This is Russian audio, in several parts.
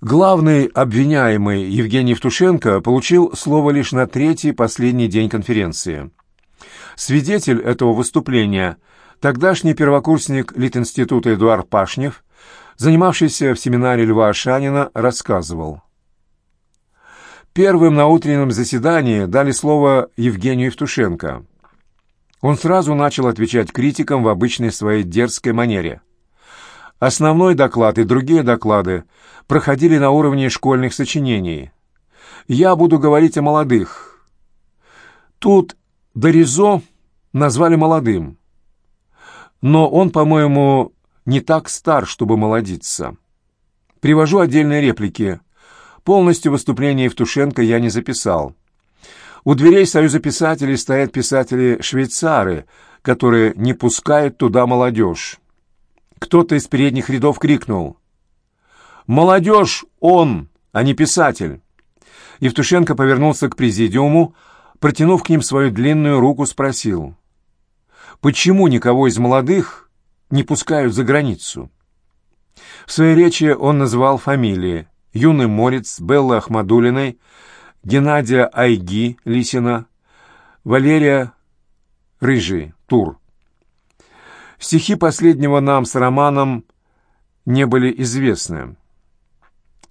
Главный обвиняемый Евгений Евтушенко получил слово лишь на третий, последний день конференции. Свидетель этого выступления – тогдашний первокурсник Литинститута Эдуард Пашнев, занимавшийся в семинаре Льва Ашанина, рассказывал. Первым на утреннем заседании дали слово Евгению Евтушенко. Он сразу начал отвечать критикам в обычной своей дерзкой манере. Основной доклад и другие доклады проходили на уровне школьных сочинений. Я буду говорить о молодых. Тут Доризо назвали молодым. Но он, по-моему, не так стар, чтобы молодиться. Привожу отдельные реплики. Полностью выступление Евтушенко я не записал. У дверей Союза писателей стоят писатели-швейцары, которые не пускают туда молодежь. Кто-то из передних рядов крикнул. «Молодежь он, а не писатель!» Евтушенко повернулся к президиуму, протянув к ним свою длинную руку, спросил. «Почему никого из молодых не пускают за границу?» В своей речи он назвал фамилии Юный Морец, Беллы Ахмадулиной, Геннадия Айги Лисина, Валерия Рыжий, Тур. Стихи последнего нам с романом не были известны.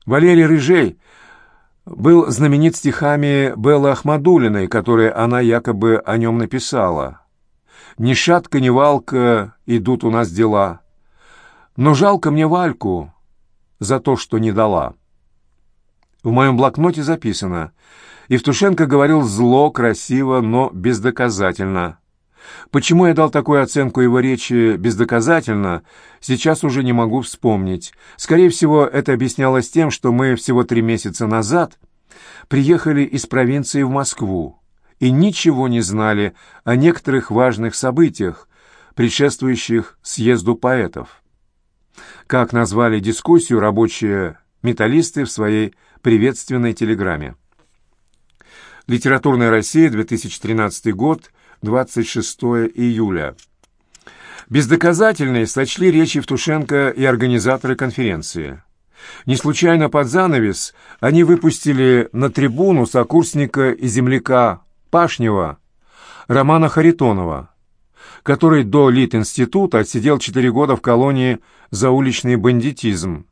Валерий Рыжей был знаменит стихами Беллы Ахмадулиной, которые она якобы о нем написала. «Ни шатка, ни валка, идут у нас дела. Но жалко мне Вальку за то, что не дала». В моем блокноте записано «Евтушенко говорил зло, красиво, но бездоказательно». Почему я дал такую оценку его речи бездоказательно, сейчас уже не могу вспомнить. Скорее всего, это объяснялось тем, что мы всего три месяца назад приехали из провинции в Москву и ничего не знали о некоторых важных событиях, предшествующих съезду поэтов. Как назвали дискуссию рабочие металлисты в своей приветственной телеграмме. Литературная Россия, 2013 год, 26 июля. Бездоказательные сочли речи Евтушенко и организаторы конференции. Не случайно под занавес они выпустили на трибуну сокурсника и земляка Пашнева Романа Харитонова, который до Лит-института отсидел четыре года в колонии за уличный бандитизм,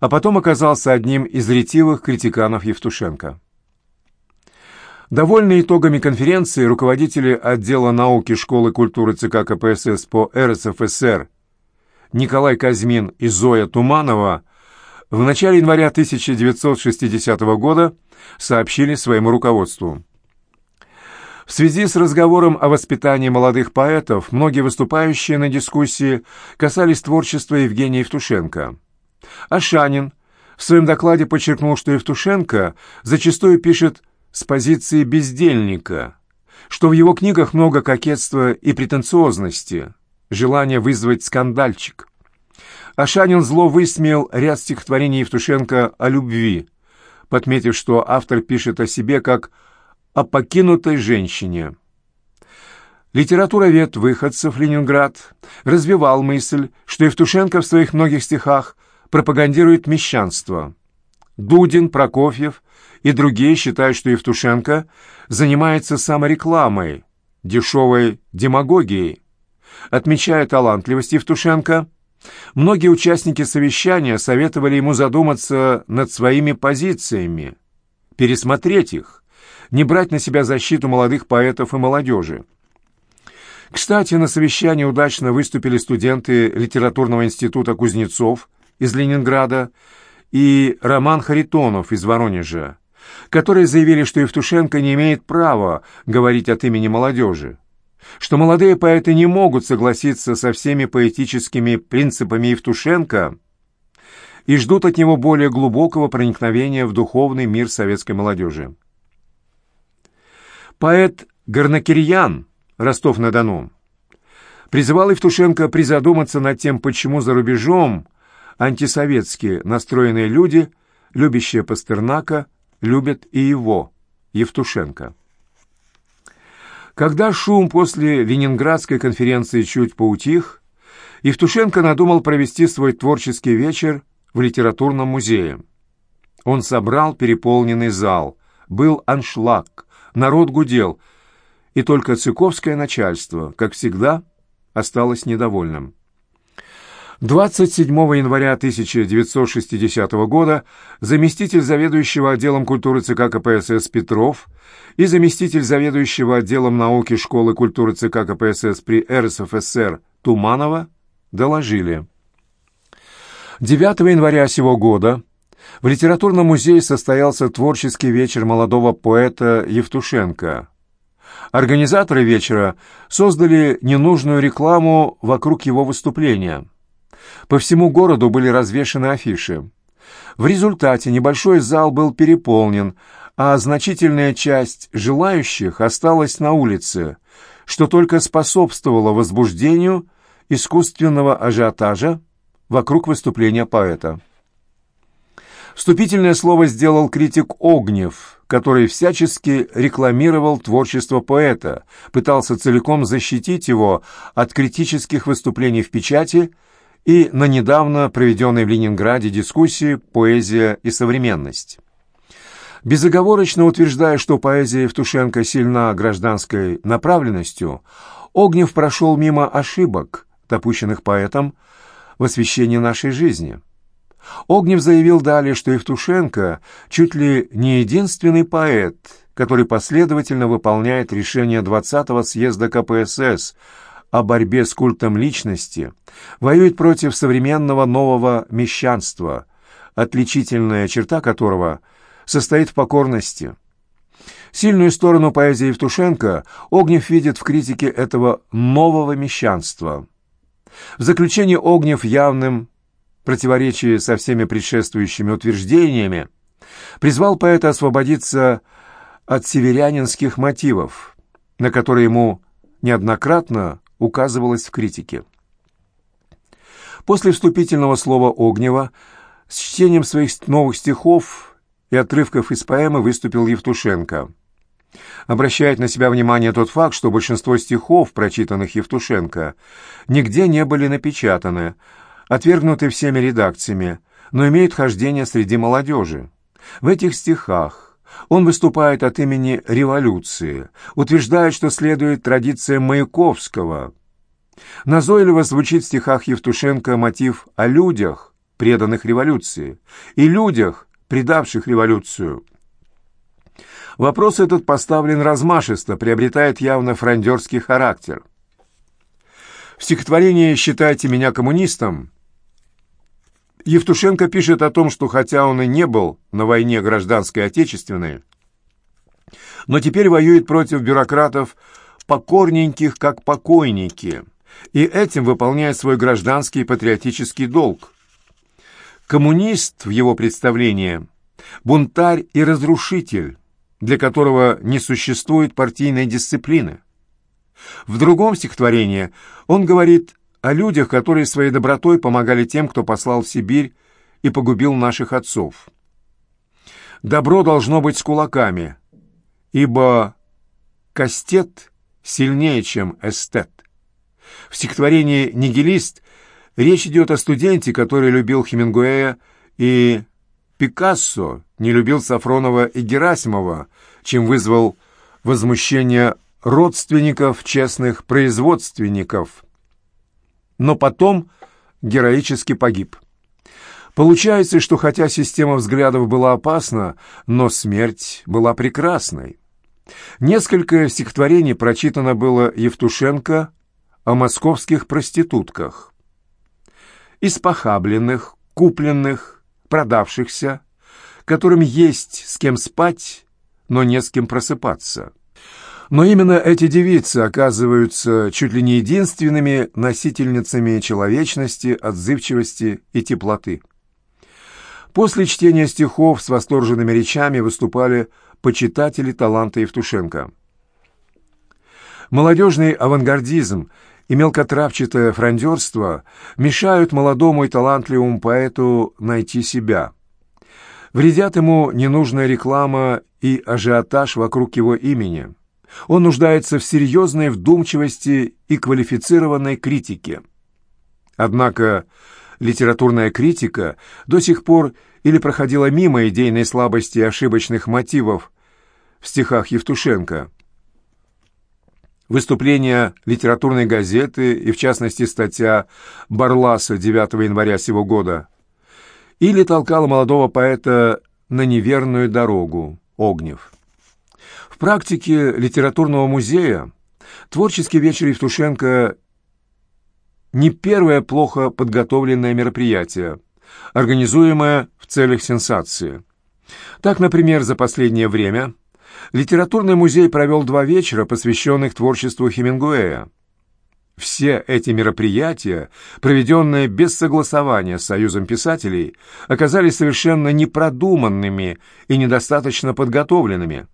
а потом оказался одним из ретивых критиканов Евтушенко. Довольные итогами конференции руководители отдела науки Школы культуры ЦК КПСС по РСФСР Николай Казьмин и Зоя Туманова в начале января 1960 года сообщили своему руководству. В связи с разговором о воспитании молодых поэтов, многие выступающие на дискуссии касались творчества Евгения Евтушенко. Ашанин в своем докладе подчеркнул, что Евтушенко зачастую пишет с позиции бездельника, что в его книгах много кокетства и претенциозности, желания вызвать скандальчик. Ашанин зло высмеял ряд стихотворений Евтушенко о любви, подметив, что автор пишет о себе как о покинутой женщине. Литературовед выходцев Ленинград развивал мысль, что Евтушенко в своих многих стихах пропагандирует мещанство. Дудин, Прокофьев и другие считают, что Евтушенко занимается саморекламой, дешевой демагогией. Отмечая талантливость Евтушенко, многие участники совещания советовали ему задуматься над своими позициями, пересмотреть их, не брать на себя защиту молодых поэтов и молодежи. Кстати, на совещании удачно выступили студенты литературного института Кузнецов из Ленинграда и Роман Харитонов из Воронежа, которые заявили, что Евтушенко не имеет права говорить от имени молодежи, что молодые поэты не могут согласиться со всеми поэтическими принципами Евтушенко и ждут от него более глубокого проникновения в духовный мир советской молодежи. Поэт Горнакирьян, Ростов-на-Дону, призывал Евтушенко призадуматься над тем, почему за рубежом антисоветски настроенные люди, любящие Пастернака, любят и его, Евтушенко. Когда шум после Ленинградской конференции чуть поутих, Евтушенко надумал провести свой творческий вечер в литературном музее. Он собрал переполненный зал. Был аншлаг, народ гудел, и только цыковское начальство, как всегда, осталось недовольным. 27 января 1960 года заместитель заведующего отделом культуры ЦК КПСС Петров и заместитель заведующего отделом науки школы культуры ЦК КПСС при РСФСР Туманова доложили. 9 января сего года в литературном музее состоялся творческий вечер молодого поэта Евтушенко. Организаторы вечера создали ненужную рекламу вокруг его выступления – по всему городу были развешаны афиши. В результате небольшой зал был переполнен, а значительная часть желающих осталась на улице, что только способствовало возбуждению искусственного ажиотажа вокруг выступления поэта. Вступительное слово сделал критик Огнев, который всячески рекламировал творчество поэта, пытался целиком защитить его от критических выступлений в печати и на недавно проведенной в Ленинграде дискуссии «Поэзия и современность». Безоговорочно утверждая, что поэзия Евтушенко сильна гражданской направленностью, Огнев прошел мимо ошибок, допущенных поэтом в освещении нашей жизни. Огнев заявил далее, что Евтушенко чуть ли не единственный поэт, который последовательно выполняет решение 20-го съезда КПСС – о борьбе с культом личности, воюет против современного нового мещанства, отличительная черта которого состоит в покорности. Сильную сторону поэзии Евтушенко Огнев видит в критике этого нового мещанства. В заключение Огнев явным противоречии со всеми предшествующими утверждениями призвал поэта освободиться от северянинских мотивов, на которые ему неоднократно указывалось в критике. После вступительного слова Огнева с чтением своих новых стихов и отрывков из поэмы выступил Евтушенко. Обращает на себя внимание тот факт, что большинство стихов, прочитанных Евтушенко, нигде не были напечатаны, отвергнуты всеми редакциями, но имеют хождение среди молодежи. В этих стихах он выступает от имени революции, утверждает, что следует традициям Маяковского. Назойливо звучит в стихах Евтушенко мотив о людях, преданных революции, и людях, предавших революцию. Вопрос этот поставлен размашисто, приобретает явно фрондерский характер. В стихотворении «Считайте меня коммунистом» Евтушенко пишет о том, что хотя он и не был на войне гражданской отечественной, но теперь воюет против бюрократов покорненьких, как покойники, и этим выполняет свой гражданский и патриотический долг. Коммунист в его представлении – бунтарь и разрушитель, для которого не существует партийной дисциплины. В другом стихотворении он говорит о людях, которые своей добротой помогали тем, кто послал в Сибирь и погубил наших отцов. Добро должно быть с кулаками, ибо кастет сильнее, чем эстет. В стихотворении «Нигилист» речь идет о студенте, который любил Хемингуэя, и Пикассо не любил Сафронова и Герасимова, чем вызвал возмущение родственников честных производственников но потом героически погиб. Получается, что хотя система взглядов была опасна, но смерть была прекрасной. Несколько стихотворений прочитано было Евтушенко о московских проститутках. Испохабленных, купленных, продавшихся, которым есть с кем спать, но не с кем просыпаться. Но именно эти девицы оказываются чуть ли не единственными носительницами человечности, отзывчивости и теплоты. После чтения стихов с восторженными речами выступали почитатели таланта Евтушенко. Молодежный авангардизм и мелкотравчатое фрондерство мешают молодому и талантливому поэту найти себя. Вредят ему ненужная реклама и ажиотаж вокруг его имени – он нуждается в серьезной вдумчивости и квалифицированной критике. Однако литературная критика до сих пор или проходила мимо идейной слабости и ошибочных мотивов в стихах Евтушенко. Выступления литературной газеты и, в частности, статья Барласа 9 января сего года или толкала молодого поэта на неверную дорогу Огнев. Практике литературного музея творческий вечер Евтушенко не первое плохо подготовленное мероприятие, организуемое в целях сенсации. Так, например, за последнее время литературный музей провел два вечера, посвященных творчеству Хемингуэя. Все эти мероприятия, проведенные без согласования с Союзом писателей, оказались совершенно непродуманными и недостаточно подготовленными.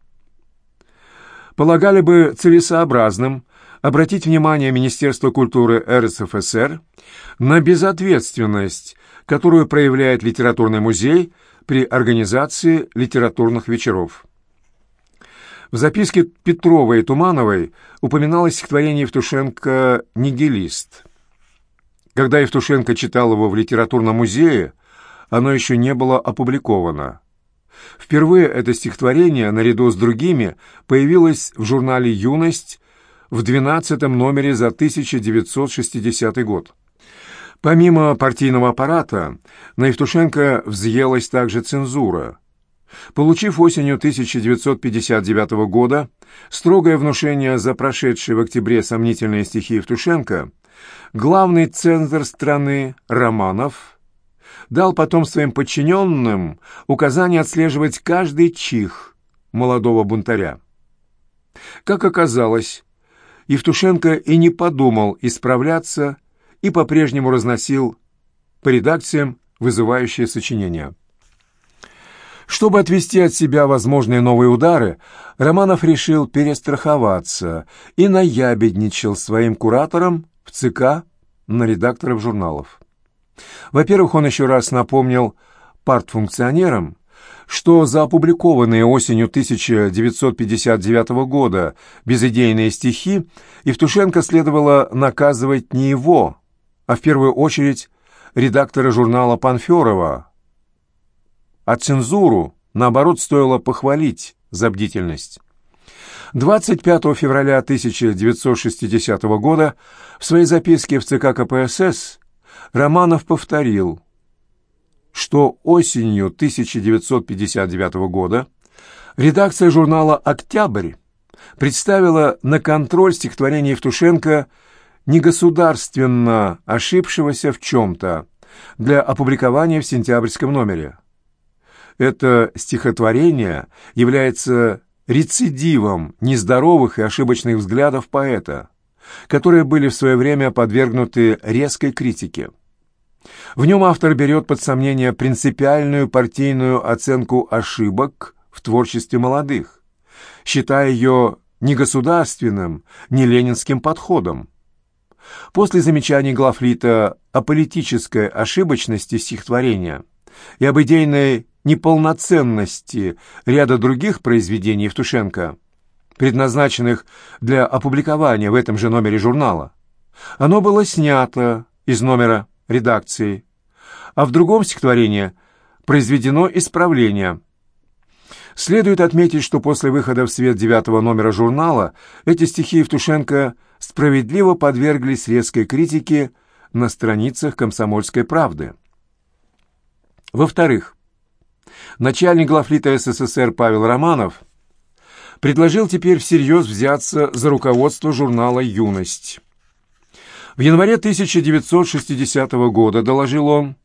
Полагали бы целесообразным обратить внимание Министерства культуры РСФСР на безответственность, которую проявляет литературный музей при организации литературных вечеров. В записке Петровой и Тумановой упоминалось стихотворение Евтушенко «Нигилист». Когда Евтушенко читал его в литературном музее, оно еще не было опубликовано. Впервые это стихотворение, наряду с другими, появилось в журнале «Юность» в 12 номере за 1960 год. Помимо партийного аппарата, на Евтушенко взъелась также цензура. Получив осенью 1959 года строгое внушение за прошедшие в октябре сомнительные стихи Евтушенко, главный цензор страны Романов дал потом своим подчиненным указание отслеживать каждый чих молодого бунтаря. Как оказалось, Евтушенко и не подумал исправляться и по-прежнему разносил по редакциям вызывающие сочинения. Чтобы отвести от себя возможные новые удары, Романов решил перестраховаться и наябедничал своим куратором в ЦК на редакторов журналов. Во-первых, он еще раз напомнил партфункционерам, что за опубликованные осенью 1959 года безыдейные стихи Евтушенко следовало наказывать не его, а в первую очередь редактора журнала Панферова, а цензуру, наоборот, стоило похвалить за бдительность. 25 февраля 1960 года в своей записке в ЦК КПСС Романов повторил – что осенью 1959 года редакция журнала «Октябрь» представила на контроль стихотворение Евтушенко негосударственно ошибшегося в чем-то для опубликования в сентябрьском номере. Это стихотворение является рецидивом нездоровых и ошибочных взглядов поэта, которые были в свое время подвергнуты резкой критике. В нем автор берет под сомнение принципиальную партийную оценку ошибок в творчестве молодых, считая ее не государственным, не ленинским подходом. После замечаний Глафлита о политической ошибочности стихотворения и об идейной неполноценности ряда других произведений Евтушенко, предназначенных для опубликования в этом же номере журнала, оно было снято из номера редакции, а в другом стихотворении произведено исправление. Следует отметить, что после выхода в свет девятого номера журнала эти стихи Евтушенко справедливо подверглись резкой критике на страницах «Комсомольской правды». Во-вторых, начальник главлита СССР Павел Романов предложил теперь всерьез взяться за руководство журнала «Юность». В январе 1960 года, доложил он,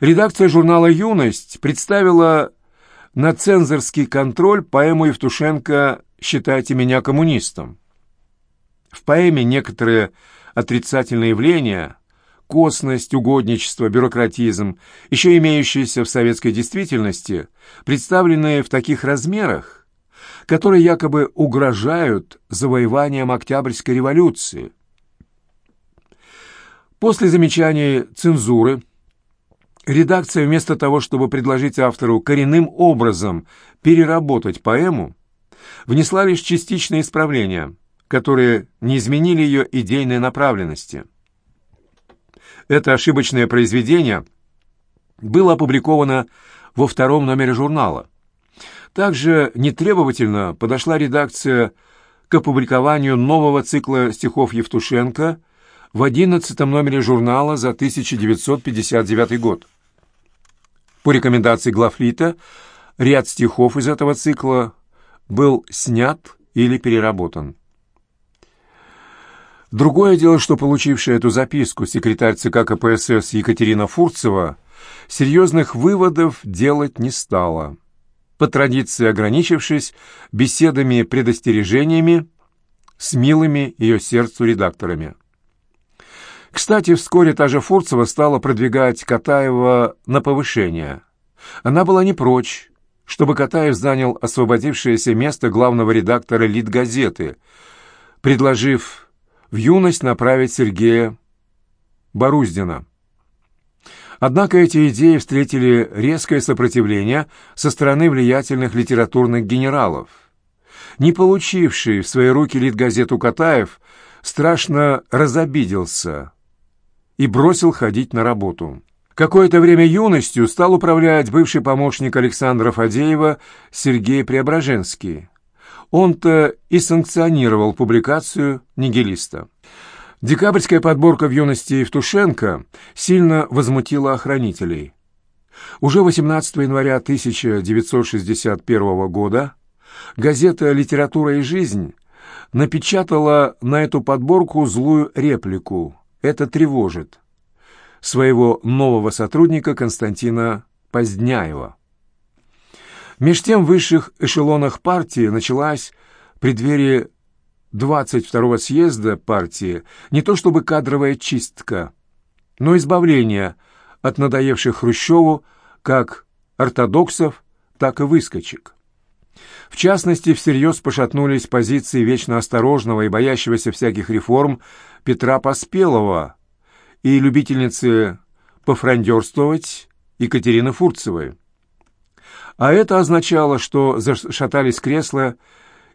редакция журнала «Юность» представила на цензорский контроль поэму Евтушенко «Считайте меня коммунистом». В поэме некоторые отрицательные явления – косность, угодничество, бюрократизм, еще имеющиеся в советской действительности, представленные в таких размерах, которые якобы угрожают завоеванием Октябрьской революции – После замечаний цензуры редакция вместо того, чтобы предложить автору коренным образом переработать поэму, внесла лишь частичные исправления, которые не изменили ее идейной направленности. Это ошибочное произведение было опубликовано во втором номере журнала. Также нетребовательно подошла редакция к опубликованию нового цикла стихов Евтушенко в одиннадцатом номере журнала за 1959 год. По рекомендации Глафлита ряд стихов из этого цикла был снят или переработан. Другое дело, что получившая эту записку секретарь ЦК КПСС Екатерина Фурцева серьезных выводов делать не стала, по традиции ограничившись беседами-предостережениями с милыми ее сердцу редакторами. Кстати, вскоре та же Фурцева стала продвигать Катаева на повышение. Она была не прочь, чтобы Катаев занял освободившееся место главного редактора «Литгазеты», предложив в юность направить Сергея Боруздина. Однако эти идеи встретили резкое сопротивление со стороны влиятельных литературных генералов. Не получивший в свои руки литгазету Катаев страшно разобиделся и бросил ходить на работу. Какое-то время юностью стал управлять бывший помощник Александра Фадеева Сергей Преображенский. Он-то и санкционировал публикацию «Нигилиста». Декабрьская подборка в юности Евтушенко сильно возмутила охранителей. Уже 18 января 1961 года газета «Литература и жизнь» напечатала на эту подборку злую реплику «Это тревожит» своего нового сотрудника Константина Поздняева. Меж тем в высших эшелонах партии началась в преддверии 22-го съезда партии не то чтобы кадровая чистка, но избавление от надоевших Хрущеву как ортодоксов, так и выскочек. В частности, всерьез пошатнулись позиции вечно осторожного и боящегося всяких реформ Петра Поспелого и любительницы пофрандерствовать Екатерины Фурцевой. А это означало, что зашатались кресла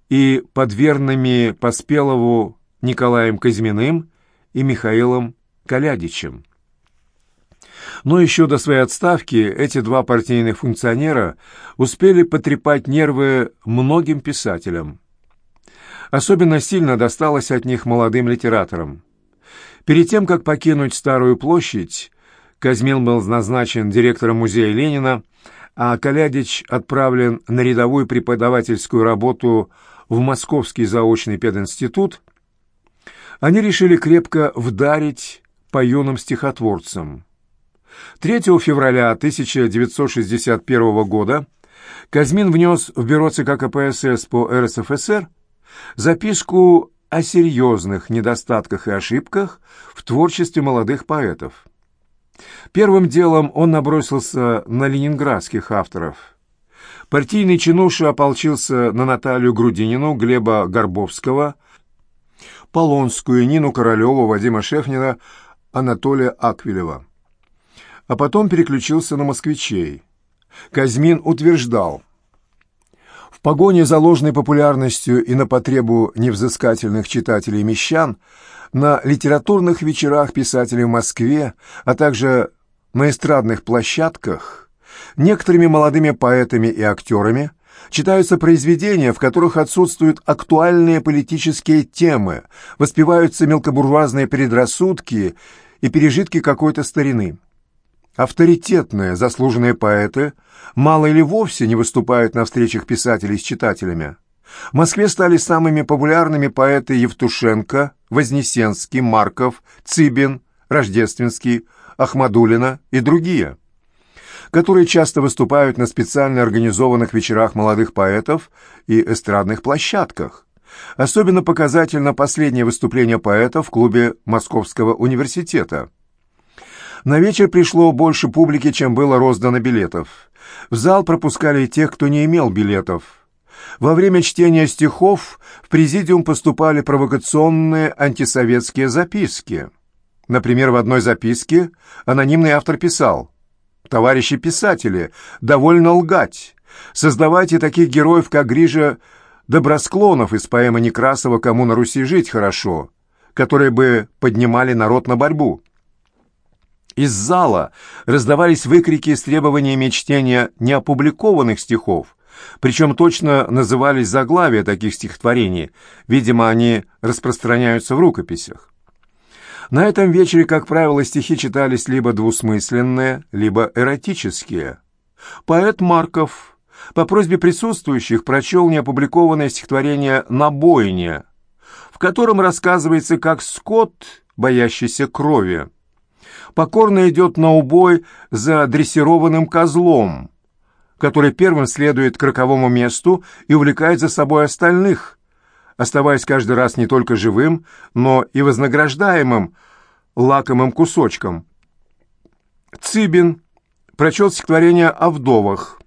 и под верными Поспелову Николаем Казьминым и Михаилом Калядичем. Но еще до своей отставки эти два партийных функционера успели потрепать нервы многим писателям. Особенно сильно досталось от них молодым литераторам. Перед тем, как покинуть Старую площадь, Казьмин был назначен директором музея Ленина, а Калядич отправлен на рядовую преподавательскую работу в Московский заочный пединститут, они решили крепко вдарить по юным стихотворцам. 3 февраля 1961 года Казьмин внес в бюро ЦК КПСС по РСФСР записку о серьезных недостатках и ошибках в творчестве молодых поэтов. Первым делом он набросился на ленинградских авторов. Партийный чинуша ополчился на Наталью Грудинину, Глеба Горбовского, Полонскую, Нину Королеву, Вадима Шефнина, Анатолия Аквилева. А потом переключился на москвичей. Казьмин утверждал, в погоне за ложной популярностью и на потребу невзыскательных читателей-мещан на литературных вечерах писателей в Москве, а также на эстрадных площадках некоторыми молодыми поэтами и актерами читаются произведения, в которых отсутствуют актуальные политические темы, воспеваются мелкобуржуазные предрассудки и пережитки какой-то старины. Авторитетные, заслуженные поэты мало или вовсе не выступают на встречах писателей с читателями. В Москве стали самыми популярными поэты Евтушенко, Вознесенский, Марков, Цыбин, Рождественский, Ахмадулина и другие, которые часто выступают на специально организованных вечерах молодых поэтов и эстрадных площадках. Особенно показательно последнее выступление поэта в клубе Московского университета. На вечер пришло больше публики, чем было роздано билетов. В зал пропускали тех, кто не имел билетов – во время чтения стихов в президиум поступали провокационные антисоветские записки. Например, в одной записке анонимный автор писал «Товарищи писатели, довольно лгать. Создавайте таких героев, как Грижа Добросклонов из поэмы Некрасова «Кому на Руси жить хорошо», которые бы поднимали народ на борьбу». Из зала раздавались выкрики с требованиями чтения неопубликованных стихов, причем точно назывались заглавия таких стихотворений, видимо, они распространяются в рукописях. На этом вечере, как правило, стихи читались либо двусмысленные, либо эротические. Поэт Марков по просьбе присутствующих прочел неопубликованное стихотворение «На бойне», в котором рассказывается, как скот, боящийся крови, покорно идет на убой за дрессированным козлом, который первым следует к роковому месту и увлекает за собой остальных, оставаясь каждый раз не только живым, но и вознаграждаемым лакомым кусочком. Цыбин прочел стихотворение о вдовах,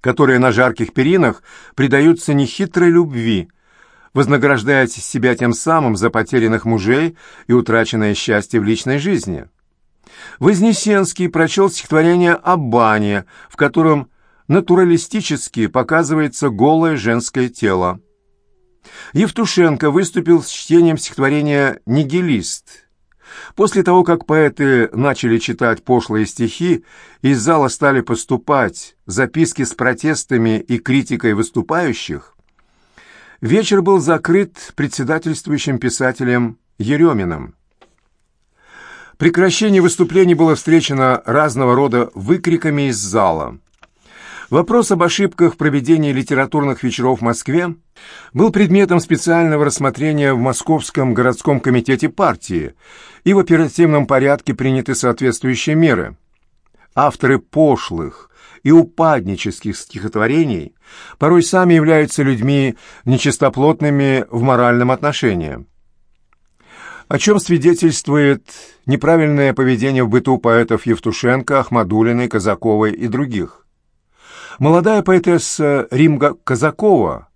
которые на жарких перинах предаются нехитрой любви, вознаграждая себя тем самым за потерянных мужей и утраченное счастье в личной жизни. Вознесенский прочел стихотворение о бане, в котором натуралистически показывается голое женское тело. Евтушенко выступил с чтением стихотворения «Нигилист». После того, как поэты начали читать пошлые стихи, из зала стали поступать записки с протестами и критикой выступающих, вечер был закрыт председательствующим писателем Ереминым. Прекращение выступлений было встречено разного рода выкриками из зала. Вопрос об ошибках в проведении литературных вечеров в Москве был предметом специального рассмотрения в Московском городском комитете партии, и в оперативном порядке приняты соответствующие меры. Авторы пошлых и упаднических стихотворений порой сами являются людьми нечистоплотными в моральном отношении о чем свидетельствует неправильное поведение в быту поэтов Евтушенко, Ахмадулиной, Казаковой и других. Молодая поэтесса Римга Казакова,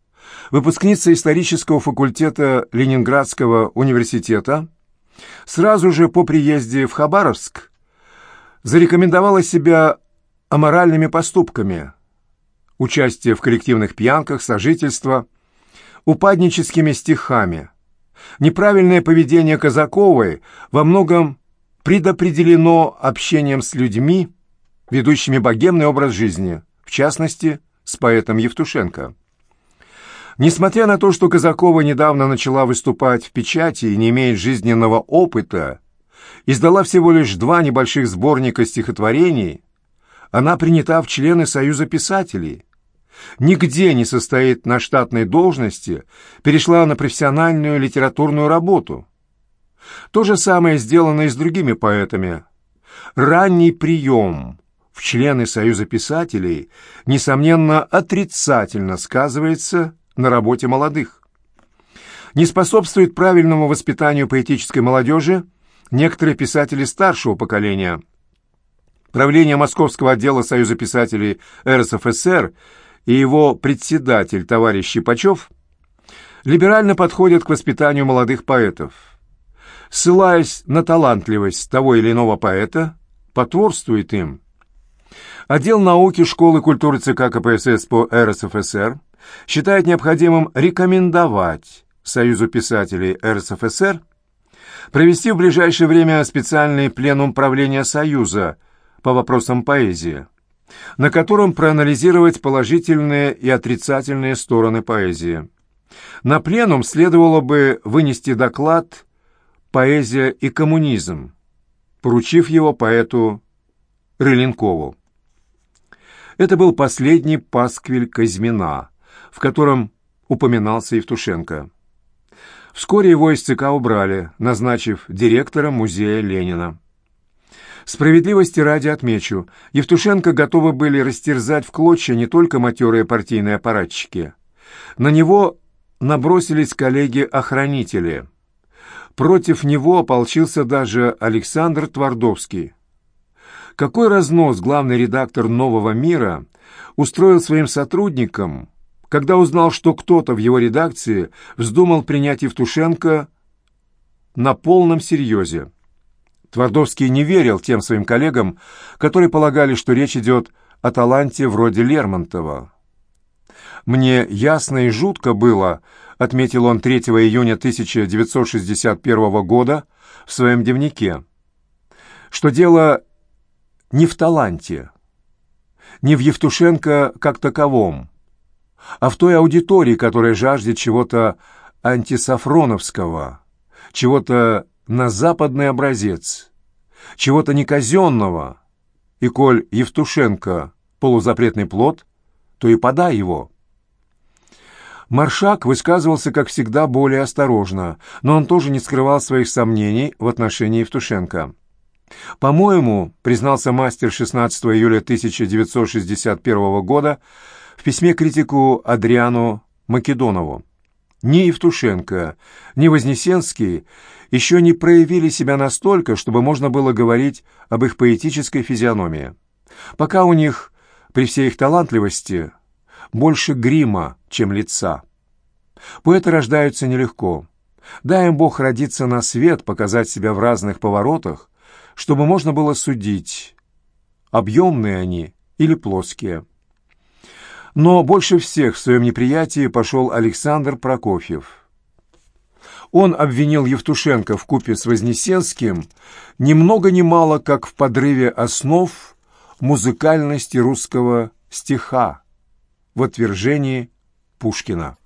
выпускница исторического факультета Ленинградского университета, сразу же по приезде в Хабаровск зарекомендовала себя аморальными поступками, участие в коллективных пьянках, сожительство, упадническими стихами – Неправильное поведение Казаковой во многом предопределено общением с людьми, ведущими богемный образ жизни, частности, с поэтом Евтушенко. Несмотря на то, что Казакова недавно начала выступать в печати и не имеет жизненного опыта, издала всего лишь два небольших сборника стихотворений, она принята в члены Союза писателей – нигде не состоит на штатной должности, перешла на профессиональную литературную работу. То же самое сделано и с другими поэтами. Ранний прием в члены Союза писателей, несомненно, отрицательно сказывается на работе молодых. Не способствует правильному воспитанию поэтической молодежи некоторые писатели старшего поколения. Правление Московского отдела Союза писателей РСФСР – и его председатель, товарищ Щипачев, либерально подходят к воспитанию молодых поэтов. Ссылаясь на талантливость того или иного поэта, потворствует им. Отдел науки Школы культуры ЦК КПСС по РСФСР считает необходимым рекомендовать Союзу писателей РСФСР провести в ближайшее время специальный пленум правления Союза по вопросам поэзии на котором проанализировать положительные и отрицательные стороны поэзии. На пленум следовало бы вынести доклад «Поэзия и коммунизм», поручив его поэту Рыленкову. Это был последний пасквиль Казьмина, в котором упоминался Евтушенко. Вскоре его из ЦК убрали, назначив директором музея Ленина. Справедливости ради отмечу, Евтушенко готовы были растерзать в клочья не только матерые партийные аппаратчики. На него набросились коллеги-охранители. Против него ополчился даже Александр Твардовский. Какой разнос главный редактор «Нового мира» устроил своим сотрудникам, когда узнал, что кто-то в его редакции вздумал принять Евтушенко на полном серьезе. Твардовский не верил тем своим коллегам, которые полагали, что речь идет о таланте вроде Лермонтова. «Мне ясно и жутко было», — отметил он 3 июня 1961 года в своем дневнике, что дело не в таланте, не в Евтушенко как таковом, а в той аудитории, которая жаждет чего-то антисафроновского, чего-то на западный образец, чего-то неказенного, и коль Евтушенко — полузапретный плод, то и подай его. Маршак высказывался, как всегда, более осторожно, но он тоже не скрывал своих сомнений в отношении Евтушенко. По-моему, признался мастер 16 июля 1961 года в письме критику Адриану Македонову, ни Евтушенко, ни Вознесенский еще не проявили себя настолько, чтобы можно было говорить об их поэтической физиономии. Пока у них, при всей их талантливости, больше грима, чем лица. Поэты рождаются нелегко. Дай им Бог родиться на свет, показать себя в разных поворотах, чтобы можно было судить, объемные они или плоские. Но больше всех в своем неприятии пошел Александр Прокофьев. Он обвинил Евтушенко в купе с Вознесенским ни много ни мало, как в подрыве основ музыкальности русского стиха в отвержении Пушкина.